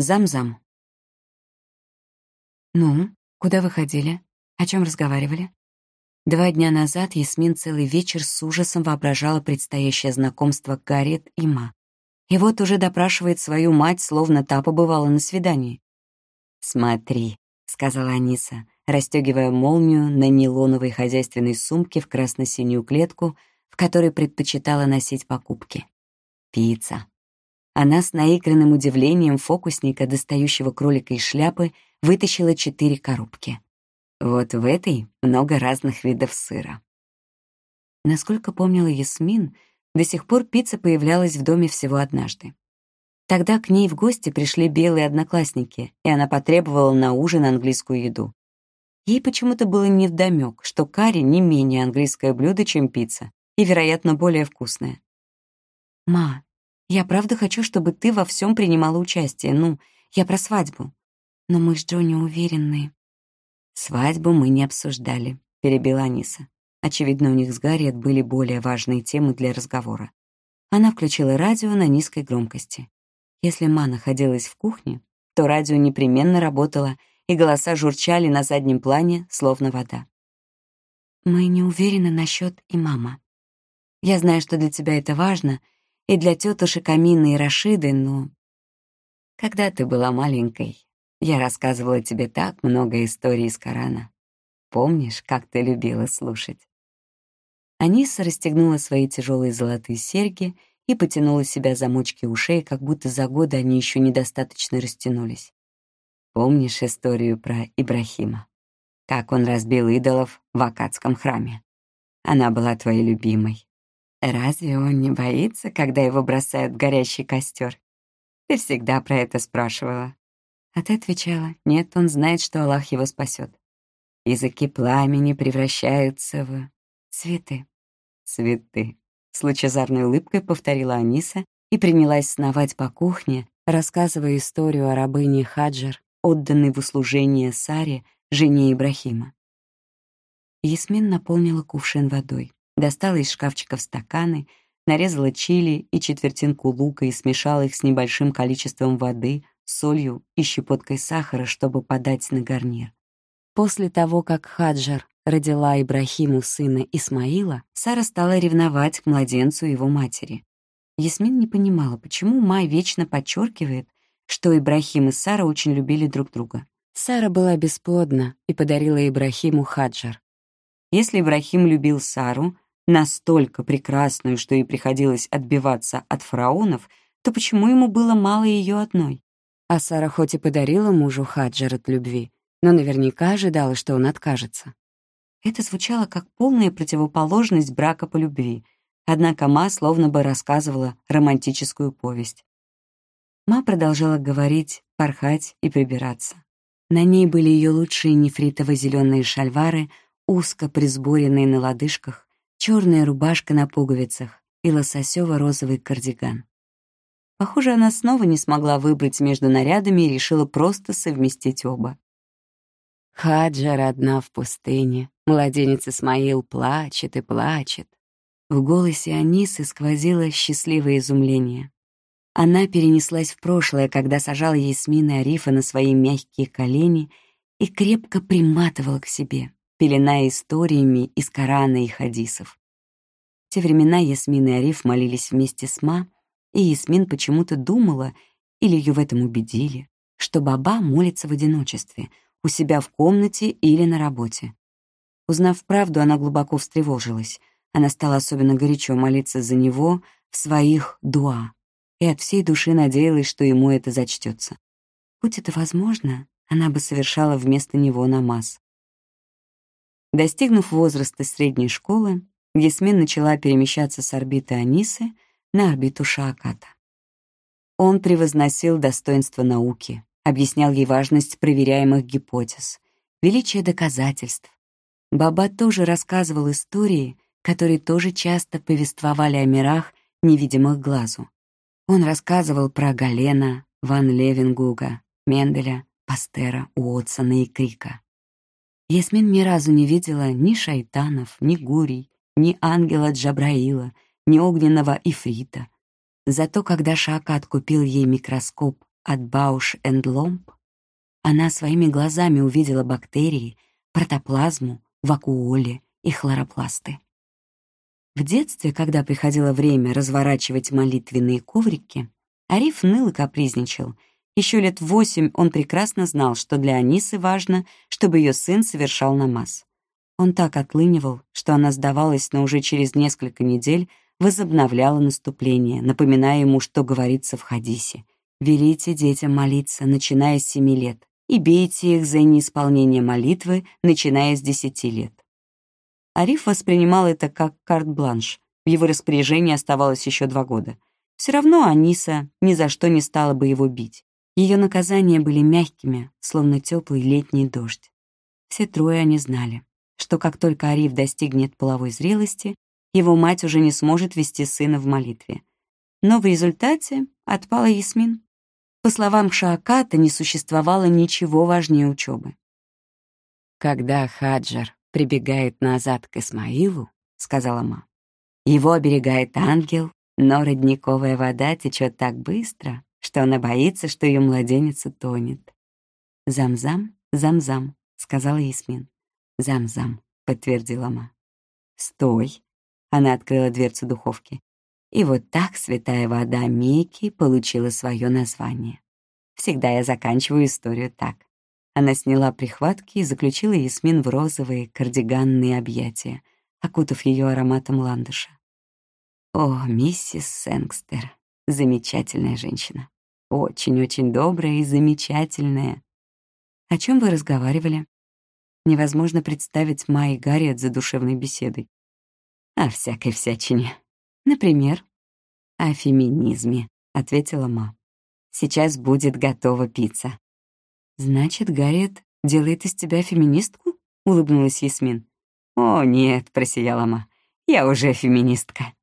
Зам-зам. «Ну, куда вы ходили? О чем разговаривали?» Два дня назад Ясмин целый вечер с ужасом воображала предстоящее знакомство Гарриет и Ма. И вот уже допрашивает свою мать, словно та побывала на свидании. «Смотри», — сказала Аниса, расстегивая молнию на нейлоновой хозяйственной сумке в красно-синюю клетку, в которой предпочитала носить покупки. «Пицца». Она с наигранным удивлением фокусника, достающего кролика из шляпы, вытащила четыре коробки. Вот в этой много разных видов сыра. Насколько помнила Ясмин, до сих пор пицца появлялась в доме всего однажды. Тогда к ней в гости пришли белые одноклассники, и она потребовала на ужин английскую еду. Ей почему-то было невдомёк, что карри не менее английское блюдо, чем пицца, и, вероятно, более вкусное. «Ма, я правда хочу, чтобы ты во всем принимала участие. Ну, я про свадьбу. Но мы с Джонни уверены. «Свадьбу мы не обсуждали», — перебила Аниса. Очевидно, у них с Гарриет были более важные темы для разговора. Она включила радио на низкой громкости. Если Ма находилась в кухне, то радио непременно работало, и голоса журчали на заднем плане, словно вода. «Мы не уверены насчет имама. Я знаю, что для тебя это важно, и для тетушек Амины и Рашиды, но...» «Когда ты была маленькой, я рассказывала тебе так много историй из Корана. Помнишь, как ты любила слушать?» Аниса расстегнула свои тяжелые золотые серьги и потянула себя замочки ушей, как будто за годы они еще недостаточно растянулись. «Помнишь историю про Ибрахима? Как он разбил идолов в Акадском храме? Она была твоей любимой. Разве он не боится, когда его бросают в горящий костер? Ты всегда про это спрашивала. А ты отвечала, нет, он знает, что Аллах его спасет. Языки пламени превращаются в цветы. Цветы. С лучезарной улыбкой повторила Аниса и принялась сновать по кухне, рассказывая историю о рабыне Хаджар, отданной в услужение Саре, жене Ибрахима. Ясмин наполнила кувшин водой, достала из шкафчиков стаканы, нарезала чили и четвертинку лука и смешала их с небольшим количеством воды, солью и щепоткой сахара, чтобы подать на гарнир. После того, как Хаджар родила Ибрахиму сына Исмаила, Сара стала ревновать к младенцу его матери. Ясмин не понимала, почему Май вечно подчеркивает, что Ибрахим и Сара очень любили друг друга. Сара была бесплодна и подарила Ибрахиму Хаджар. Если Ибрахим любил Сару, настолько прекрасную, что ей приходилось отбиваться от фараонов, то почему ему было мало ее одной? А Сара хоть и подарила мужу Хаджар от любви, но наверняка ожидала, что он откажется. Это звучало как полная противоположность брака по любви, однако Ма словно бы рассказывала романтическую повесть. Ма продолжала говорить, порхать и прибираться. На ней были ее лучшие нефритово-зеленые шальвары, узко присборенные на лодыжках, черная рубашка на пуговицах и лососево-розовый кардиган. Похоже, она снова не смогла выбрать между нарядами и решила просто совместить оба. Хаджар одна в пустыне. Младенец Исмаил плачет и плачет. В голосе Анисы сквозило счастливое изумление. Она перенеслась в прошлое, когда сажала Ясмин и Арифа на свои мягкие колени и крепко приматывала к себе, пеленая историями из Корана и хадисов. В те времена Ясмин и Ариф молились вместе с Ма, и Ясмин почему-то думала, или ее в этом убедили, что Баба молится в одиночестве, у себя в комнате или на работе. Узнав правду, она глубоко встревожилась. Она стала особенно горячо молиться за него в своих дуа и от всей души надеялась, что ему это зачтется. Будь это возможно, она бы совершала вместо него намаз. Достигнув возраста средней школы, Ясмин начала перемещаться с орбиты Анисы — на орбиту Шааката. Он превозносил достоинство науки, объяснял ей важность проверяемых гипотез, величие доказательств. Баба тоже рассказывал истории, которые тоже часто повествовали о мирах, невидимых глазу. Он рассказывал про Галена, Ван Левенгуга, Менделя, Пастера, Уотсона и Крика. Ясмин ни разу не видела ни шайтанов, ни гурий, ни ангела Джабраила — ни огненного ифрита. Зато когда Шаакат купил ей микроскоп от Бауш энд Ломб, она своими глазами увидела бактерии, протоплазму, вакуоли и хлоропласты. В детстве, когда приходило время разворачивать молитвенные коврики, Ариф ныл и капризничал. Еще лет восемь он прекрасно знал, что для Анисы важно, чтобы ее сын совершал намаз. Он так отлынивал, что она сдавалась, но уже через несколько недель возобновляла наступление, напоминая ему, что говорится в хадисе. «Велите детям молиться, начиная с семи лет, и бейте их за неисполнение молитвы, начиная с десяти лет». Ариф воспринимал это как карт-бланш. В его распоряжении оставалось еще два года. Все равно Аниса ни за что не стала бы его бить. Ее наказания были мягкими, словно теплый летний дождь. Все трое они знали, что как только Ариф достигнет половой зрелости, его мать уже не сможет вести сына в молитве. Но в результате отпала Ясмин. По словам Шааката, не существовало ничего важнее учебы. «Когда Хаджар прибегает назад к Исмаилу», — сказала ма, «его оберегает ангел, но родниковая вода течет так быстро, что она боится, что ее младенец утонет». «Зам-зам, зам-зам», — сказала Ясмин. «Зам-зам», — подтвердила ма. «Стой!» — она открыла дверцу духовки. И вот так святая вода Мекки получила свое название. Всегда я заканчиваю историю так. Она сняла прихватки и заключила Ясмин в розовые кардиганные объятия, окутав ее ароматом ландыша. О, миссис Сэнгстер, замечательная женщина. Очень-очень добрая и замечательная. О чем вы разговаривали? Невозможно представить Майи Гарриет за душевной беседой. О всякой всячине. Например, о феминизме, ответила Ма. Сейчас будет готова пицца. Значит, Гарриет делает из тебя феминистку? улыбнулась Ясмин. О, нет, просияла Ма. Я уже феминистка.